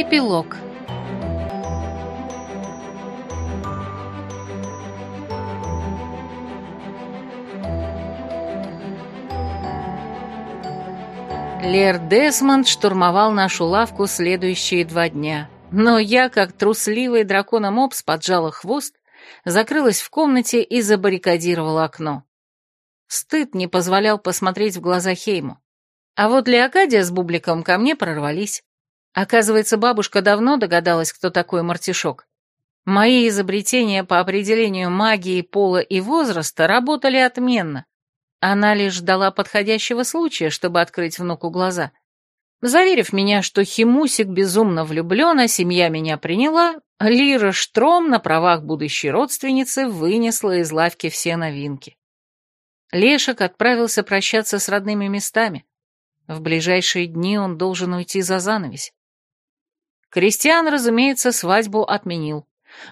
Эпилог Лер Десмонд штурмовал нашу лавку следующие два дня, но я, как трусливый дракона-мопс, поджала хвост, закрылась в комнате и забаррикадировала окно. Стыд не позволял посмотреть в глаза Хейму. А вот Леокадия с Бубликом ко мне прорвались. Оказывается, бабушка давно догадалась, кто такой мартишок. Мои изобретения по определению магии, пола и возраста работали отменно. Она лишь ждала подходящего случая, чтобы открыть внуку глаза. Заверив меня, что Химусик безумно влюблен, а семья меня приняла, Лира Штром на правах будущей родственницы вынесла из лавки все новинки. Лешек отправился прощаться с родными местами, в ближайшие дни он должен уйти за занавесь. Кристиан, разумеется, свадьбу отменил.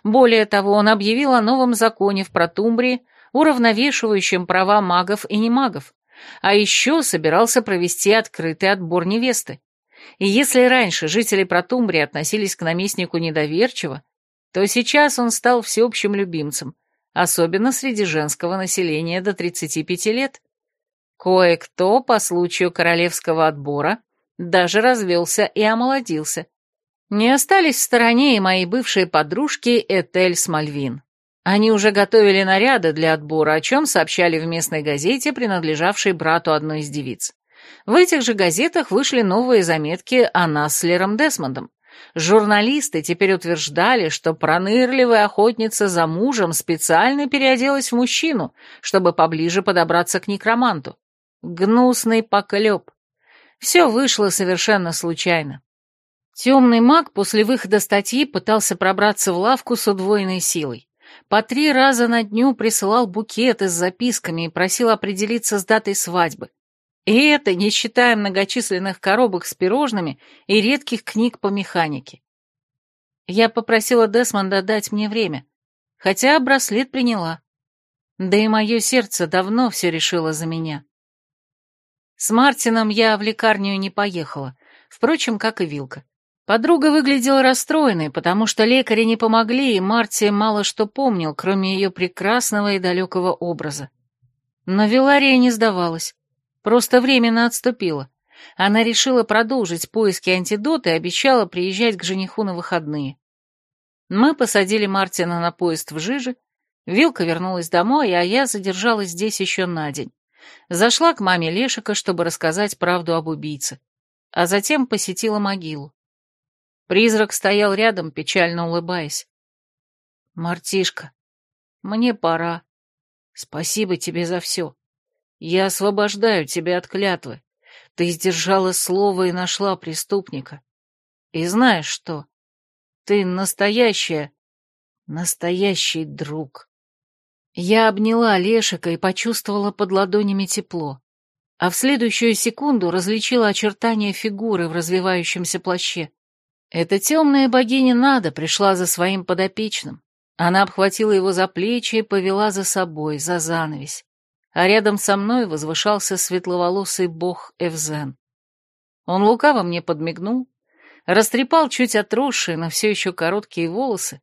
Более того, он объявил о новом законе в Протумбрии, уравновешивающем права магов и немагов, а еще собирался провести открытый отбор невесты. И если раньше жители Протумбрии относились к наместнику недоверчиво, то сейчас он стал всеобщим любимцем, особенно среди женского населения до 35 лет. Кое-кто по случаю королевского отбора даже развелся и омолодился. Не остались в стороне и мои бывшие подружки Этель с Мальвин. Они уже готовили наряды для отбора, о чем сообщали в местной газете, принадлежавшей брату одной из девиц. В этих же газетах вышли новые заметки о нас с Лером Десмондом. Журналисты теперь утверждали, что пронырливая охотница за мужем специально переоделась в мужчину, чтобы поближе подобраться к некроманту. Гнусный поклеп. Все вышло совершенно случайно. Темный маг после выхода статьи пытался пробраться в лавку с удвоенной силой. По три раза на дню присылал букеты с записками и просил определиться с датой свадьбы. И это не считая многочисленных коробок с пирожными и редких книг по механике. Я попросила Десмонда дать мне время, хотя браслет приняла. Да и мое сердце давно все решило за меня. С Мартином я в лекарню не поехала, впрочем, как и Вилка. Подруга выглядела расстроенной, потому что лекари не помогли, и Марти мало что помнил, кроме ее прекрасного и далекого образа. Но Вилария не сдавалась, просто временно отступила. Она решила продолжить поиски антидота и обещала приезжать к жениху на выходные. Мы посадили Мартина на поезд в Жиже, Вилка вернулась домой, а я задержалась здесь еще на день. Зашла к маме Лешика, чтобы рассказать правду об убийце, а затем посетила могилу. Призрак стоял рядом, печально улыбаясь. «Мартишка, мне пора. Спасибо тебе за все. Я освобождаю тебя от клятвы. Ты сдержала слово и нашла преступника. И знаешь что? Ты настоящая, настоящий друг». Я обняла Лешика и почувствовала под ладонями тепло, а в следующую секунду различила очертания фигуры в развивающемся плаще. Эта темная богиня Нада пришла за своим подопечным. Она обхватила его за плечи и повела за собой, за занавесь. А рядом со мной возвышался светловолосый бог Эвзен. Он лукаво мне подмигнул, растрепал чуть отросшие, но все еще короткие волосы,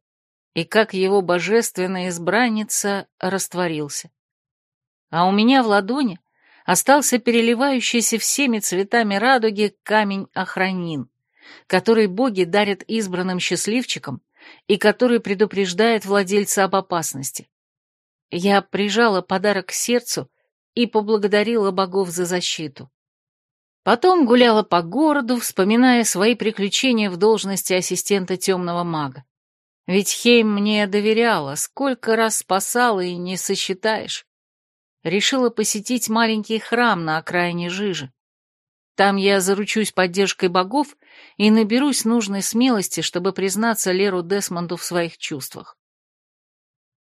и как его божественная избранница растворился. А у меня в ладони остался переливающийся всеми цветами радуги камень-охранин, который боги дарят избранным счастливчикам и который предупреждает владельца об опасности. Я прижала подарок к сердцу и поблагодарила богов за защиту. Потом гуляла по городу, вспоминая свои приключения в должности ассистента темного мага. Ведь Хейм мне доверяла, сколько раз спасала и не сосчитаешь. Решила посетить маленький храм на окраине Жижи. Там я заручусь поддержкой богов и наберусь нужной смелости, чтобы признаться Леру Десмонду в своих чувствах.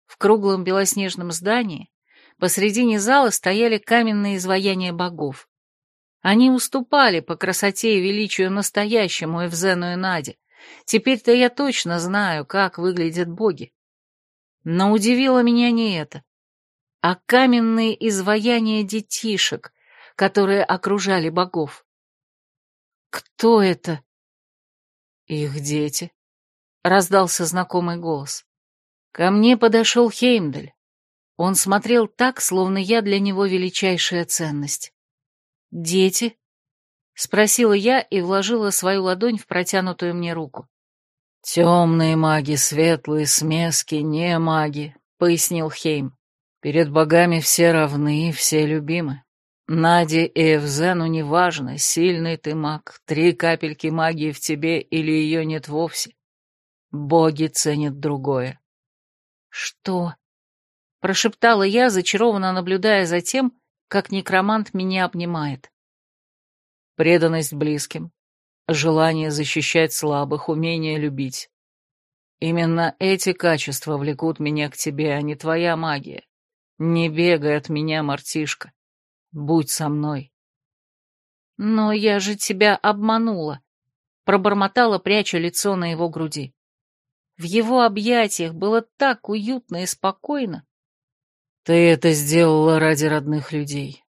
В круглом белоснежном здании посредине зала стояли каменные изваяния богов. Они уступали по красоте и величию настоящему Эвзену и Наде, Теперь-то я точно знаю, как выглядят боги. Но удивило меня не это, а каменные изваяния детишек, которые окружали богов. Кто это? «Их дети», — раздался знакомый голос. Ко мне подошел Хеймдель. Он смотрел так, словно я для него величайшая ценность. «Дети?» — спросила я и вложила свою ладонь в протянутую мне руку. «Темные маги, светлые, смески, не маги», — пояснил Хейм. «Перед богами все равны, все любимы. Наде и Эвзену неважно, сильный ты маг, три капельки магии в тебе или ее нет вовсе. Боги ценят другое». «Что?» — прошептала я, зачарованно наблюдая за тем, как некромант меня обнимает. «Преданность близким, желание защищать слабых, умение любить. Именно эти качества влекут меня к тебе, а не твоя магия. Не бегай от меня, мартишка. Будь со мной. Но я же тебя обманула, пробормотала, пряча лицо на его груди. В его объятиях было так уютно и спокойно. Ты это сделала ради родных людей.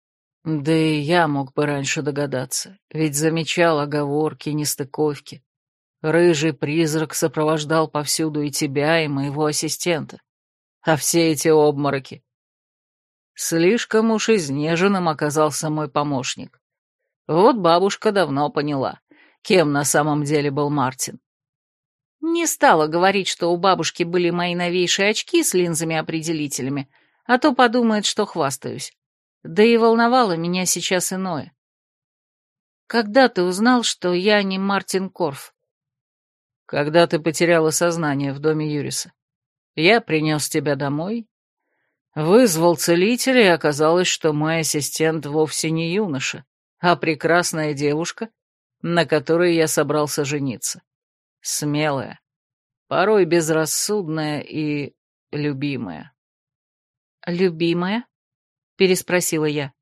Да и я мог бы раньше догадаться, ведь замечал оговорки, нестыковки. Рыжий призрак сопровождал повсюду и тебя, и моего ассистента. А все эти обмороки. Слишком уж изнеженным оказался мой помощник. Вот бабушка давно поняла, кем на самом деле был Мартин. Не стала говорить, что у бабушки были мои новейшие очки с линзами-определителями, а то подумает, что хвастаюсь. Да и волновало меня сейчас иное. Когда ты узнал, что я не Мартин Корф? Когда ты потеряла сознание в доме Юриса. Я принес тебя домой, вызвал целителя, и оказалось, что мой ассистент вовсе не юноша, а прекрасная девушка, на которой я собрался жениться. Смелая, порой безрассудная и любимая. «Любимая?» переспросила я.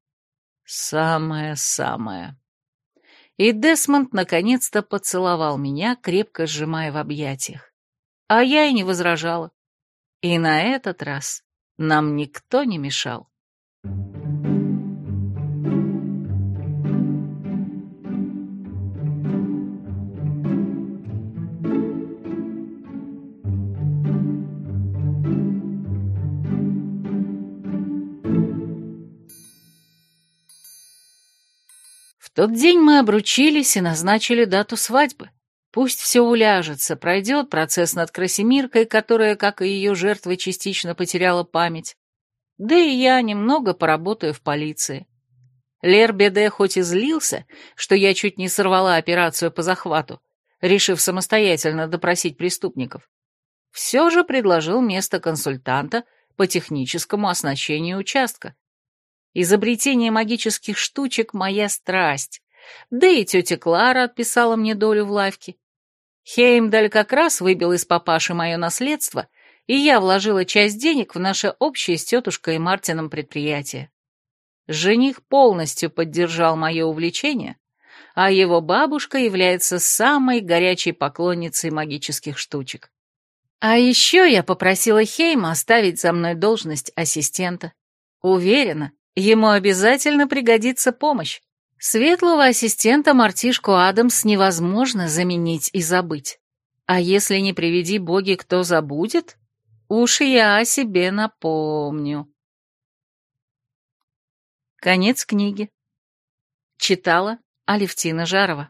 «Самое-самое». И Десмонд наконец-то поцеловал меня, крепко сжимая в объятиях. А я и не возражала. И на этот раз нам никто не мешал. тот день мы обручились и назначили дату свадьбы. Пусть все уляжется, пройдет процесс над Красимиркой, которая, как и ее жертвы, частично потеряла память. Да и я немного поработаю в полиции. Лер Беде хоть и злился, что я чуть не сорвала операцию по захвату, решив самостоятельно допросить преступников, все же предложил место консультанта по техническому оснащению участка. Изобретение магических штучек — моя страсть. Да и тетя Клара отписала мне долю в лавке. Хеймдаль как раз выбил из папаши мое наследство, и я вложила часть денег в наше общее с тетушкой и Мартином предприятие. Жених полностью поддержал мое увлечение, а его бабушка является самой горячей поклонницей магических штучек. А еще я попросила Хейма оставить за мной должность ассистента. Уверена, Ему обязательно пригодится помощь. Светлого ассистента мартишку Адамс невозможно заменить и забыть. А если не приведи боги, кто забудет? Уж я о себе напомню. Конец книги. Читала Алевтина Жарова.